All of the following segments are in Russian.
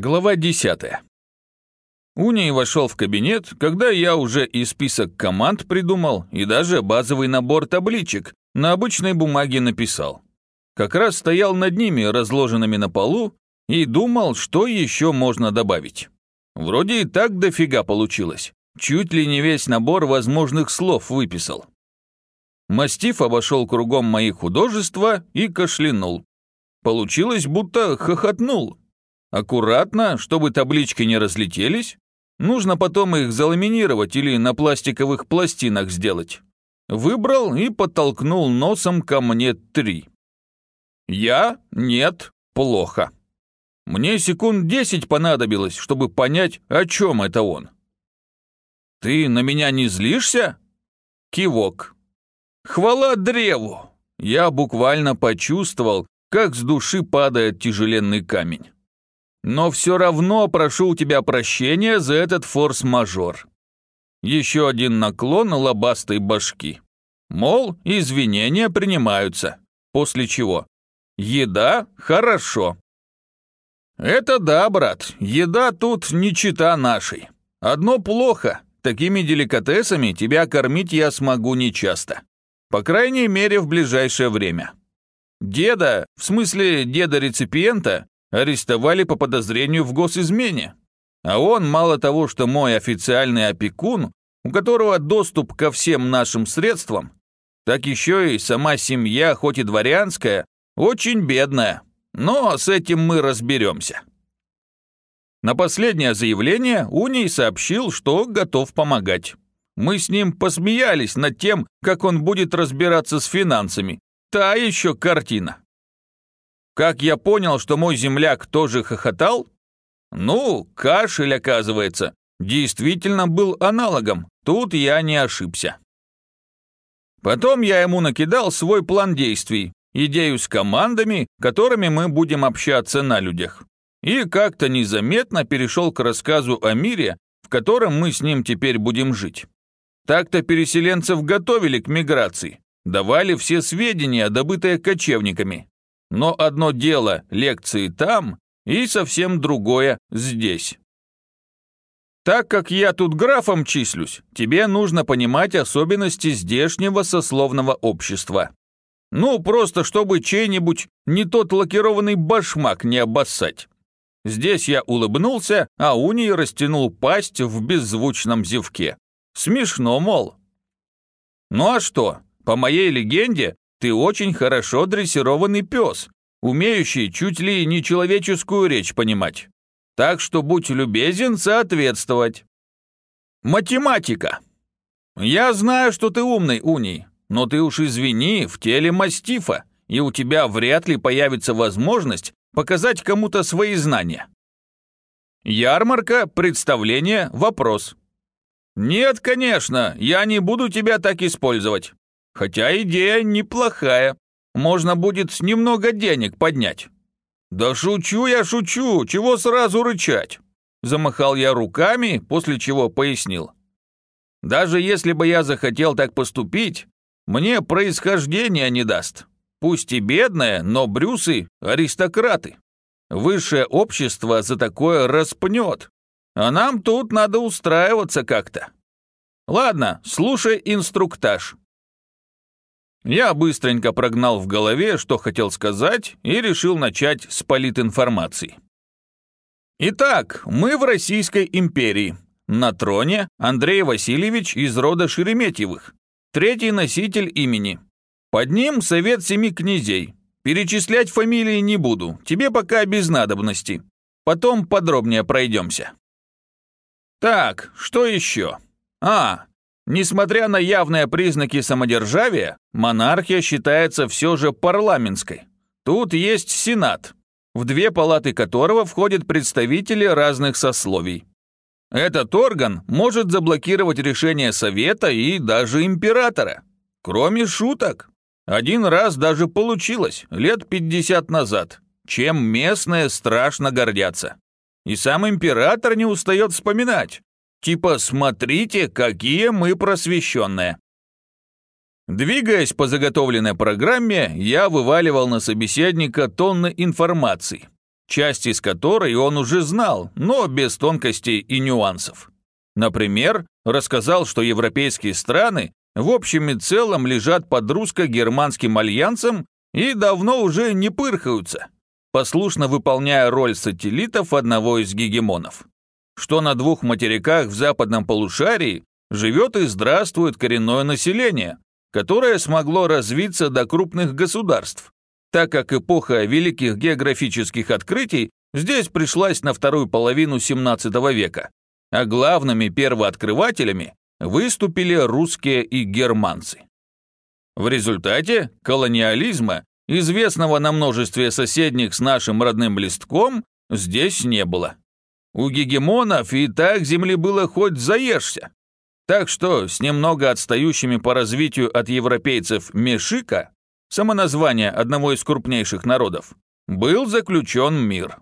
Глава 10. Уний вошел в кабинет, когда я уже и список команд придумал, и даже базовый набор табличек на обычной бумаге написал. Как раз стоял над ними, разложенными на полу, и думал, что еще можно добавить. Вроде и так дофига получилось. Чуть ли не весь набор возможных слов выписал. Мастиф обошел кругом мои художества и кашлянул. Получилось, будто хохотнул, Аккуратно, чтобы таблички не разлетелись. Нужно потом их заламинировать или на пластиковых пластинах сделать. Выбрал и подтолкнул носом ко мне три. Я? Нет, плохо. Мне секунд десять понадобилось, чтобы понять, о чем это он. «Ты на меня не злишься?» Кивок. «Хвала древу!» Я буквально почувствовал, как с души падает тяжеленный камень. Но все равно прошу у тебя прощения за этот форс-мажор. Еще один наклон лобастой башки. Мол, извинения принимаются. После чего? Еда – хорошо. Это да, брат, еда тут не чита нашей. Одно плохо, такими деликатесами тебя кормить я смогу нечасто. По крайней мере, в ближайшее время. Деда, в смысле деда-реципиента, арестовали по подозрению в госизмене. А он, мало того, что мой официальный опекун, у которого доступ ко всем нашим средствам, так еще и сама семья, хоть и дворянская, очень бедная. Но с этим мы разберемся. На последнее заявление Уний сообщил, что готов помогать. Мы с ним посмеялись над тем, как он будет разбираться с финансами. Та еще картина. Как я понял, что мой земляк тоже хохотал? Ну, кашель, оказывается, действительно был аналогом, тут я не ошибся. Потом я ему накидал свой план действий, идею с командами, которыми мы будем общаться на людях. И как-то незаметно перешел к рассказу о мире, в котором мы с ним теперь будем жить. Так-то переселенцев готовили к миграции, давали все сведения, добытые кочевниками, но одно дело лекции там и совсем другое здесь. Так как я тут графом числюсь, тебе нужно понимать особенности здешнего сословного общества. Ну, просто чтобы чей-нибудь не тот лакированный башмак не обоссать. Здесь я улыбнулся, а Уний растянул пасть в беззвучном зевке. Смешно, мол. Ну а что, по моей легенде, ты очень хорошо дрессированный пес, умеющий чуть ли не человеческую речь понимать. Так что будь любезен соответствовать. Математика. Я знаю, что ты умный, Уний, но ты уж извини, в теле мастифа, и у тебя вряд ли появится возможность показать кому-то свои знания. Ярмарка, представление, вопрос. Нет, конечно, я не буду тебя так использовать. Хотя идея неплохая. Можно будет немного денег поднять. Да шучу я, шучу, чего сразу рычать? Замахал я руками, после чего пояснил. Даже если бы я захотел так поступить, мне происхождение не даст. Пусть и бедное, но брюсы – аристократы. Высшее общество за такое распнет. А нам тут надо устраиваться как-то. Ладно, слушай инструктаж. Я быстренько прогнал в голове, что хотел сказать, и решил начать с политинформации. Итак, мы в Российской империи. На троне Андрей Васильевич из рода Шереметьевых, третий носитель имени. Под ним совет семи князей. Перечислять фамилии не буду, тебе пока без надобности. Потом подробнее пройдемся. Так, что еще? А, Несмотря на явные признаки самодержавия, монархия считается все же парламентской. Тут есть Сенат, в две палаты которого входят представители разных сословий. Этот орган может заблокировать решение Совета и даже императора. Кроме шуток. Один раз даже получилось, лет 50 назад, чем местные страшно гордятся. И сам император не устает вспоминать, Типа «смотрите, какие мы просвещенные». Двигаясь по заготовленной программе, я вываливал на собеседника тонны информации. часть из которой он уже знал, но без тонкостей и нюансов. Например, рассказал, что европейские страны в общем и целом лежат под русско-германским альянсом и давно уже не пырхаются, послушно выполняя роль сателлитов одного из гегемонов. Что на двух материках в западном полушарии живет и здравствует коренное население, которое смогло развиться до крупных государств, так как эпоха великих географических открытий здесь пришлась на вторую половину 17 века, а главными первооткрывателями выступили русские и германцы. В результате колониализма, известного на множестве соседних с нашим родным листком, здесь не было. У гегемонов и так земли было хоть заешься. Так что с немного отстающими по развитию от европейцев Мешика самоназвание одного из крупнейших народов, был заключен мир.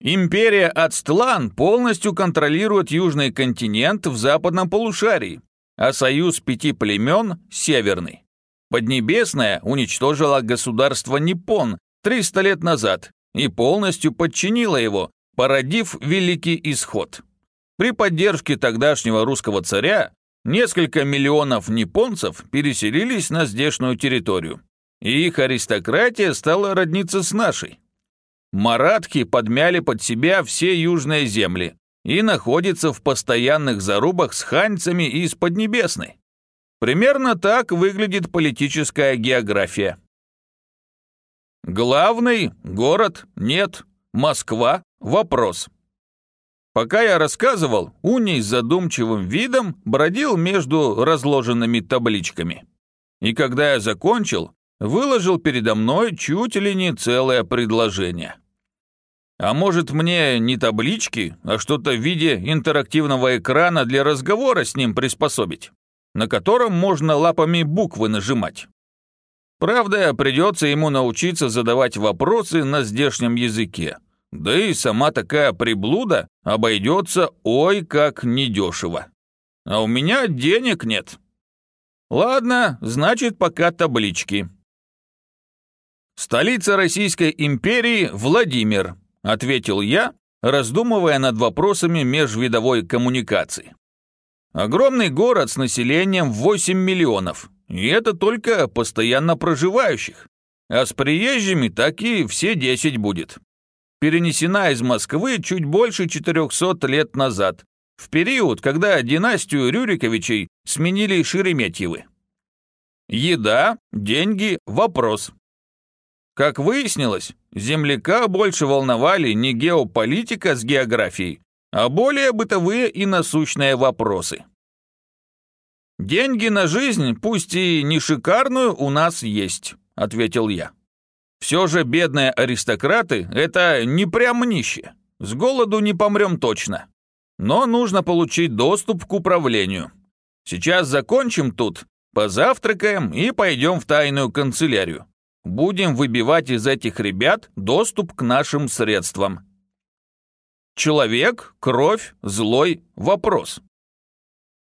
Империя Ацтлан полностью контролирует южный континент в западном полушарии, а союз пяти племен – северный. Поднебесная уничтожила государство Ниппон 300 лет назад и полностью подчинила его, породив Великий Исход. При поддержке тогдашнего русского царя Несколько миллионов японцев переселились на здешнюю территорию, и их аристократия стала родниться с нашей. Маратхи подмяли под себя все южные земли и находятся в постоянных зарубах с ханьцами из Поднебесной. Примерно так выглядит политическая география. Главный – город, нет. Москва – вопрос. Пока я рассказывал, Уний с задумчивым видом бродил между разложенными табличками. И когда я закончил, выложил передо мной чуть ли не целое предложение. А может мне не таблички, а что-то в виде интерактивного экрана для разговора с ним приспособить, на котором можно лапами буквы нажимать. Правда, придется ему научиться задавать вопросы на здешнем языке. Да и сама такая приблуда обойдется ой как недешево. А у меня денег нет. Ладно, значит, пока таблички. Столица Российской империи – Владимир, ответил я, раздумывая над вопросами межвидовой коммуникации. Огромный город с населением в 8 миллионов, и это только постоянно проживающих, а с приезжими так и все 10 будет перенесена из Москвы чуть больше 400 лет назад, в период, когда династию Рюриковичей сменили Шереметьевы. Еда, деньги, вопрос. Как выяснилось, земляка больше волновали не геополитика с географией, а более бытовые и насущные вопросы. «Деньги на жизнь, пусть и не шикарную, у нас есть», — ответил я. Все же бедные аристократы – это не прям нищие. С голоду не помрем точно. Но нужно получить доступ к управлению. Сейчас закончим тут, позавтракаем и пойдем в тайную канцелярию. Будем выбивать из этих ребят доступ к нашим средствам. Человек, кровь, злой – вопрос.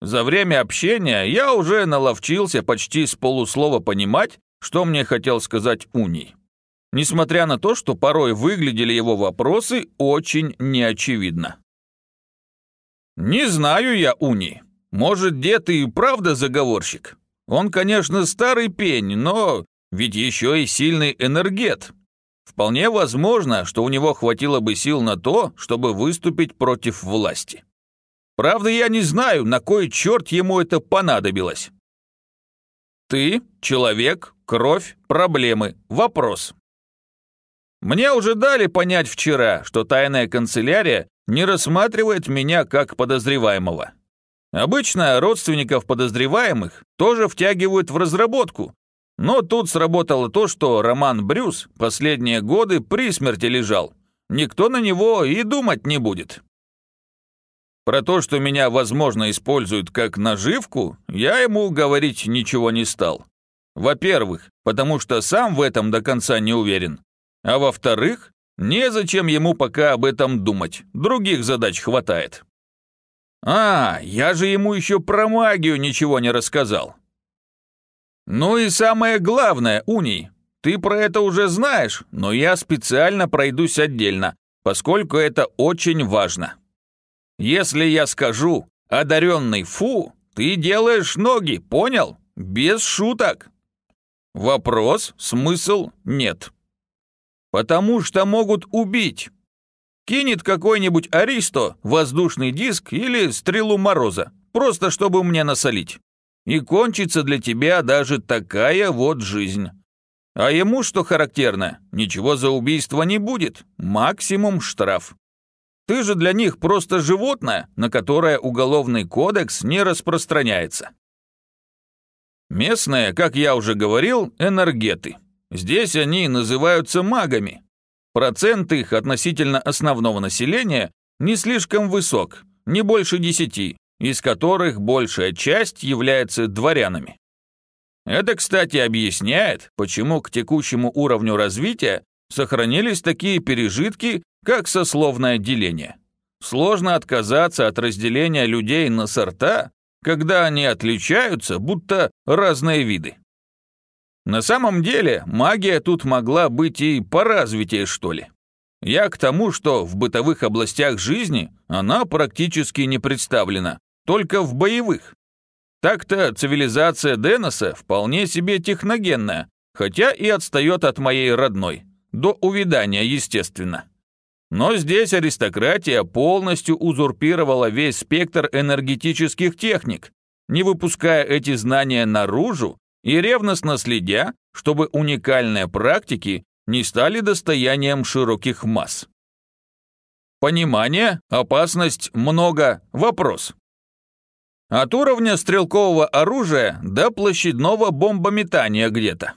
За время общения я уже наловчился почти с полуслова понимать, что мне хотел сказать Уний несмотря на то, что порой выглядели его вопросы очень неочевидно. «Не знаю я, Уни. Может, дед и правда заговорщик? Он, конечно, старый пень, но ведь еще и сильный энергет. Вполне возможно, что у него хватило бы сил на то, чтобы выступить против власти. Правда, я не знаю, на кой черт ему это понадобилось. Ты, человек, кровь, проблемы, вопрос. Мне уже дали понять вчера, что тайная канцелярия не рассматривает меня как подозреваемого. Обычно родственников подозреваемых тоже втягивают в разработку, но тут сработало то, что Роман Брюс последние годы при смерти лежал. Никто на него и думать не будет. Про то, что меня, возможно, используют как наживку, я ему говорить ничего не стал. Во-первых, потому что сам в этом до конца не уверен. А во-вторых, незачем ему пока об этом думать, других задач хватает. А, я же ему еще про магию ничего не рассказал. Ну и самое главное, Уний, ты про это уже знаешь, но я специально пройдусь отдельно, поскольку это очень важно. Если я скажу «одаренный фу», ты делаешь ноги, понял? Без шуток. Вопрос, смысл нет. Потому что могут убить. Кинет какой-нибудь Аристо воздушный диск или стрелу Мороза, просто чтобы мне насолить. И кончится для тебя даже такая вот жизнь. А ему, что характерно, ничего за убийство не будет, максимум штраф. Ты же для них просто животное, на которое уголовный кодекс не распространяется. Местные, как я уже говорил, энергеты. Здесь они называются магами. Процент их относительно основного населения не слишком высок, не больше десяти, из которых большая часть является дворянами. Это, кстати, объясняет, почему к текущему уровню развития сохранились такие пережитки, как сословное деление. Сложно отказаться от разделения людей на сорта, когда они отличаются, будто разные виды. На самом деле, магия тут могла быть и поразвитее, что ли. Я к тому, что в бытовых областях жизни она практически не представлена, только в боевых. Так-то цивилизация Деноса вполне себе техногенная, хотя и отстает от моей родной. До увядания, естественно. Но здесь аристократия полностью узурпировала весь спектр энергетических техник, не выпуская эти знания наружу и ревностно следя, чтобы уникальные практики не стали достоянием широких масс. Понимание, опасность, много, вопрос. От уровня стрелкового оружия до площадного бомбометания где-то.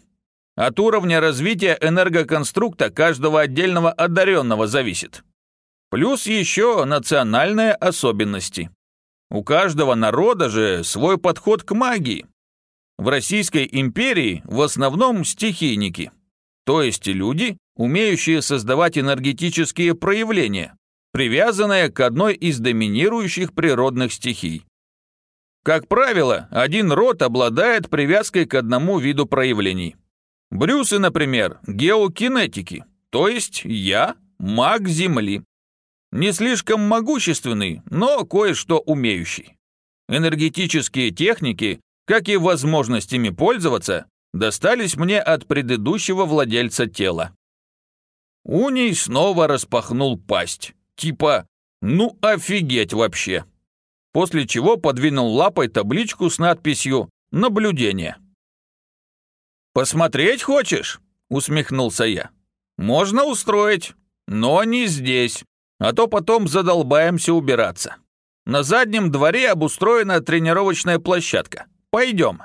От уровня развития энергоконструкта каждого отдельного одаренного зависит. Плюс еще национальные особенности. У каждого народа же свой подход к магии. В Российской империи в основном стихийники, то есть люди, умеющие создавать энергетические проявления, привязанные к одной из доминирующих природных стихий. Как правило, один род обладает привязкой к одному виду проявлений – Брюсы, например, геокинетики, то есть я маг Земли. Не слишком могущественный, но кое-что умеющий. Энергетические техники, как и возможностями пользоваться, достались мне от предыдущего владельца тела. Уний снова распахнул пасть, типа «ну офигеть вообще», после чего подвинул лапой табличку с надписью «Наблюдение». «Посмотреть хочешь?» — усмехнулся я. «Можно устроить, но не здесь, а то потом задолбаемся убираться. На заднем дворе обустроена тренировочная площадка. Пойдем,